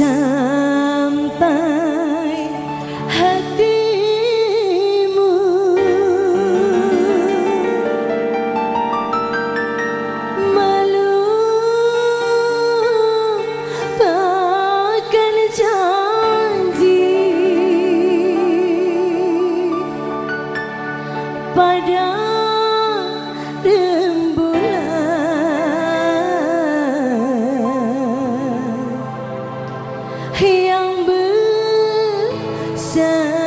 sampai hatimu malu melupakan janji pada. じ。